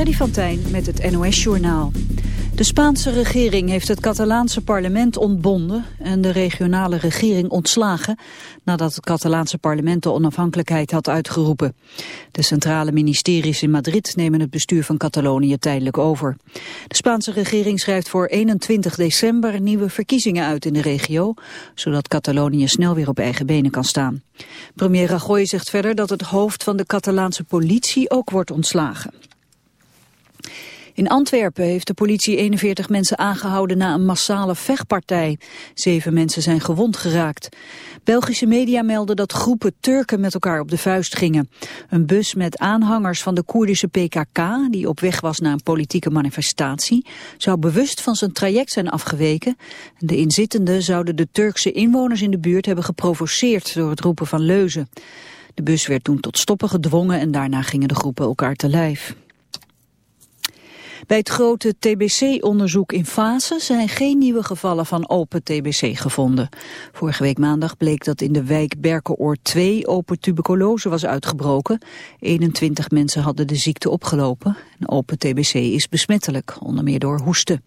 Freddy van Tijn met het NOS-journaal. De Spaanse regering heeft het Catalaanse parlement ontbonden en de regionale regering ontslagen nadat het Catalaanse parlement de onafhankelijkheid had uitgeroepen. De centrale ministeries in Madrid nemen het bestuur van Catalonië tijdelijk over. De Spaanse regering schrijft voor 21 december nieuwe verkiezingen uit in de regio, zodat Catalonië snel weer op eigen benen kan staan. Premier Rajoy zegt verder dat het hoofd van de Catalaanse politie ook wordt ontslagen. In Antwerpen heeft de politie 41 mensen aangehouden na een massale vechtpartij. Zeven mensen zijn gewond geraakt. Belgische media melden dat groepen Turken met elkaar op de vuist gingen. Een bus met aanhangers van de Koerdische PKK, die op weg was naar een politieke manifestatie, zou bewust van zijn traject zijn afgeweken. De inzittenden zouden de Turkse inwoners in de buurt hebben geprovoceerd door het roepen van leuzen. De bus werd toen tot stoppen gedwongen en daarna gingen de groepen elkaar te lijf. Bij het grote TBC-onderzoek in fase zijn geen nieuwe gevallen van open TBC gevonden. Vorige week maandag bleek dat in de wijk Berkenoord 2 open tuberculose was uitgebroken. 21 mensen hadden de ziekte opgelopen. En open TBC is besmettelijk, onder meer door hoesten.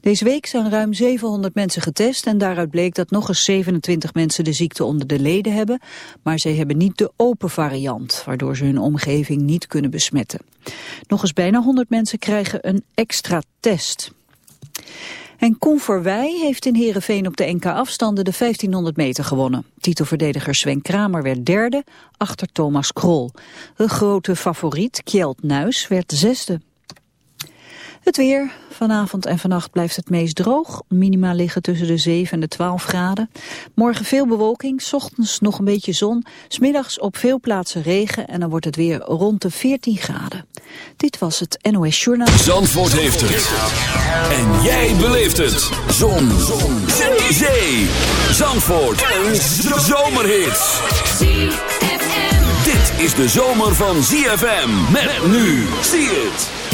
Deze week zijn ruim 700 mensen getest en daaruit bleek dat nog eens 27 mensen de ziekte onder de leden hebben. Maar zij hebben niet de open variant, waardoor ze hun omgeving niet kunnen besmetten. Nog eens bijna 100 mensen krijgen een extra test. En Koen Verwij heeft in Heerenveen op de NK-afstanden de 1500 meter gewonnen. Titelverdediger Sven Kramer werd derde, achter Thomas Krol. De grote favoriet, Kjeld Nuis, werd zesde. Het weer. Vanavond en vannacht blijft het meest droog. Minima liggen tussen de 7 en de 12 graden. Morgen veel bewolking, ochtends nog een beetje zon. Smiddags op veel plaatsen regen en dan wordt het weer rond de 14 graden. Dit was het NOS Journaal. Zandvoort heeft het. En jij beleeft het. Zon. zon. Zee. Zandvoort. Een zomerhit. Dit is de zomer van ZFM. Met nu. Zie het.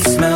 Smell.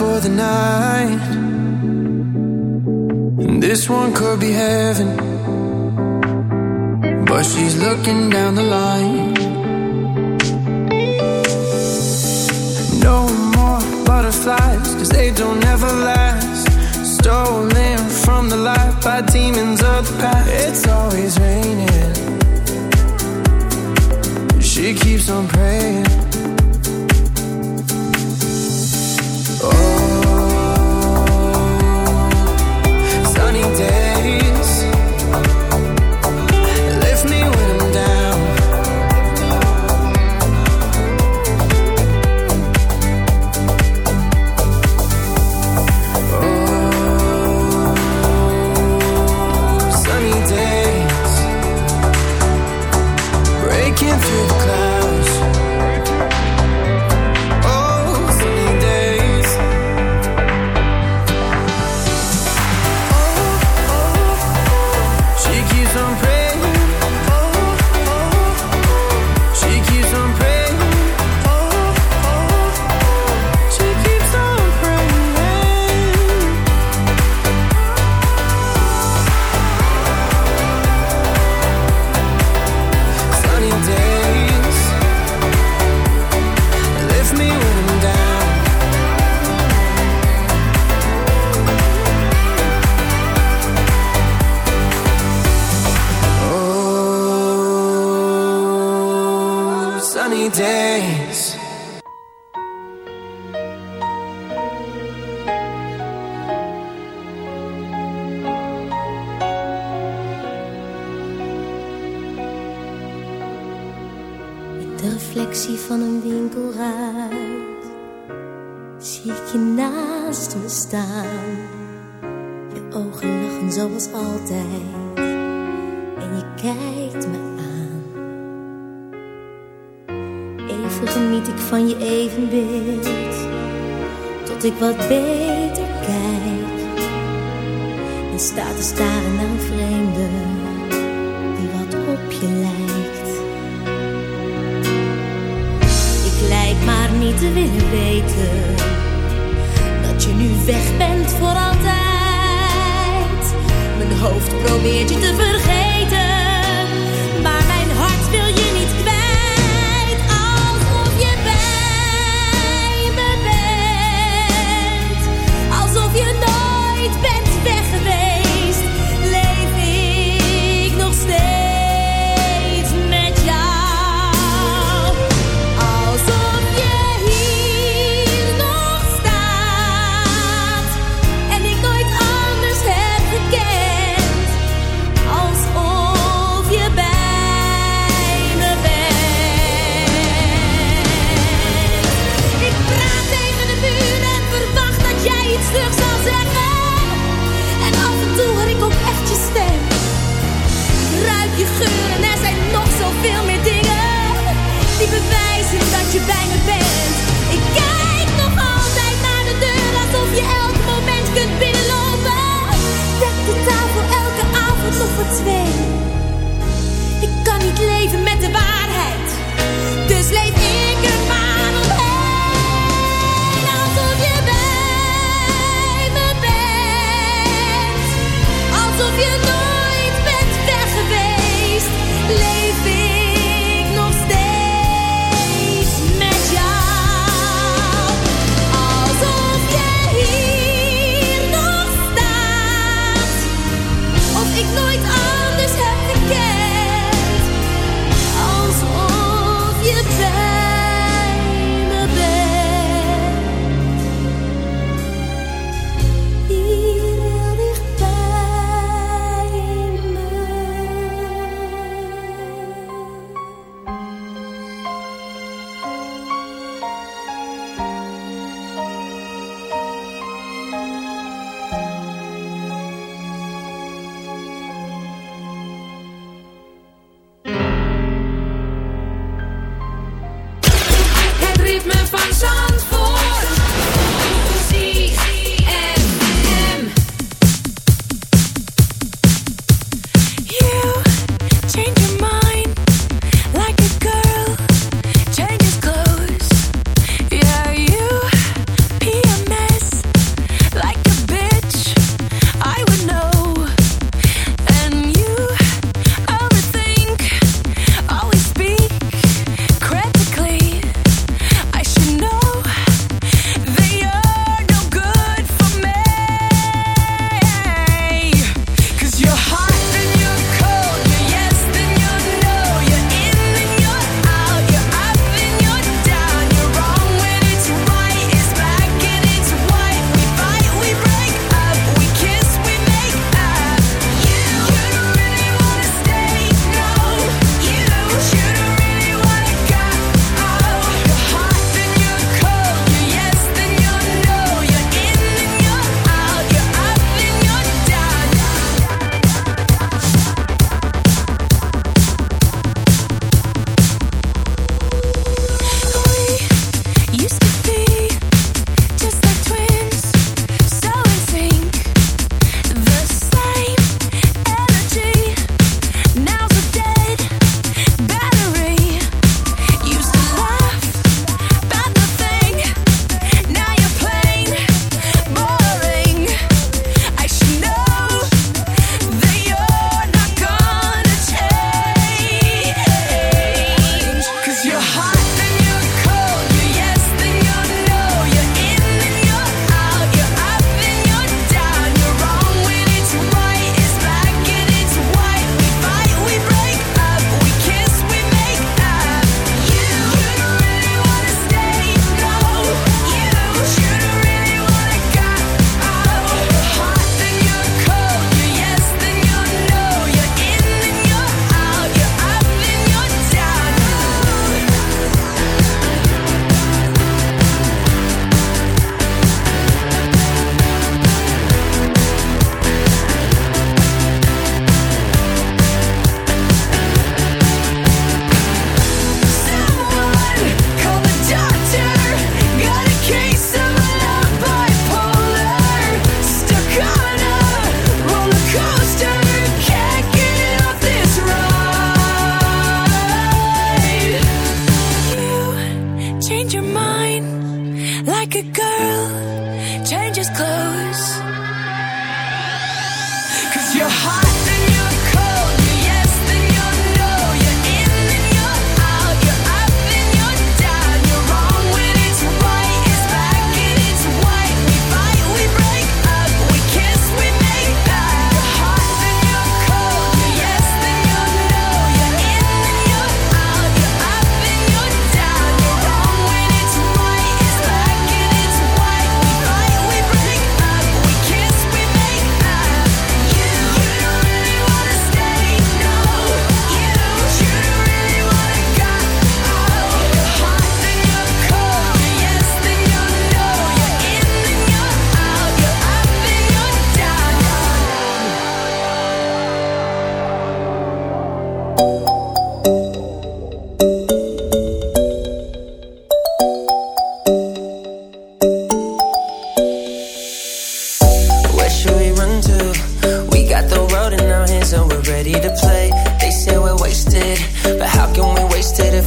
for the night.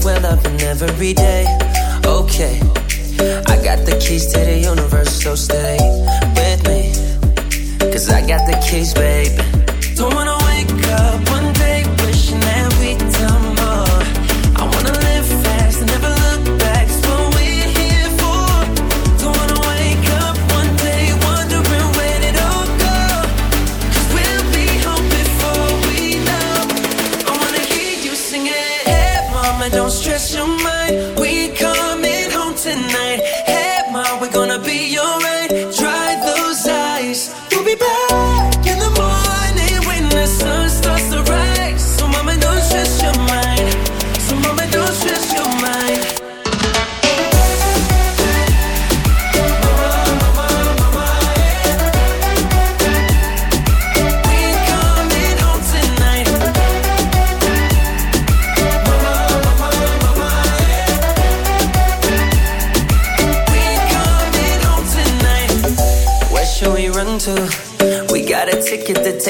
well up in every day. Okay, I got the keys to the universe, so stay with me. Cause I got the keys, baby. Don't wanna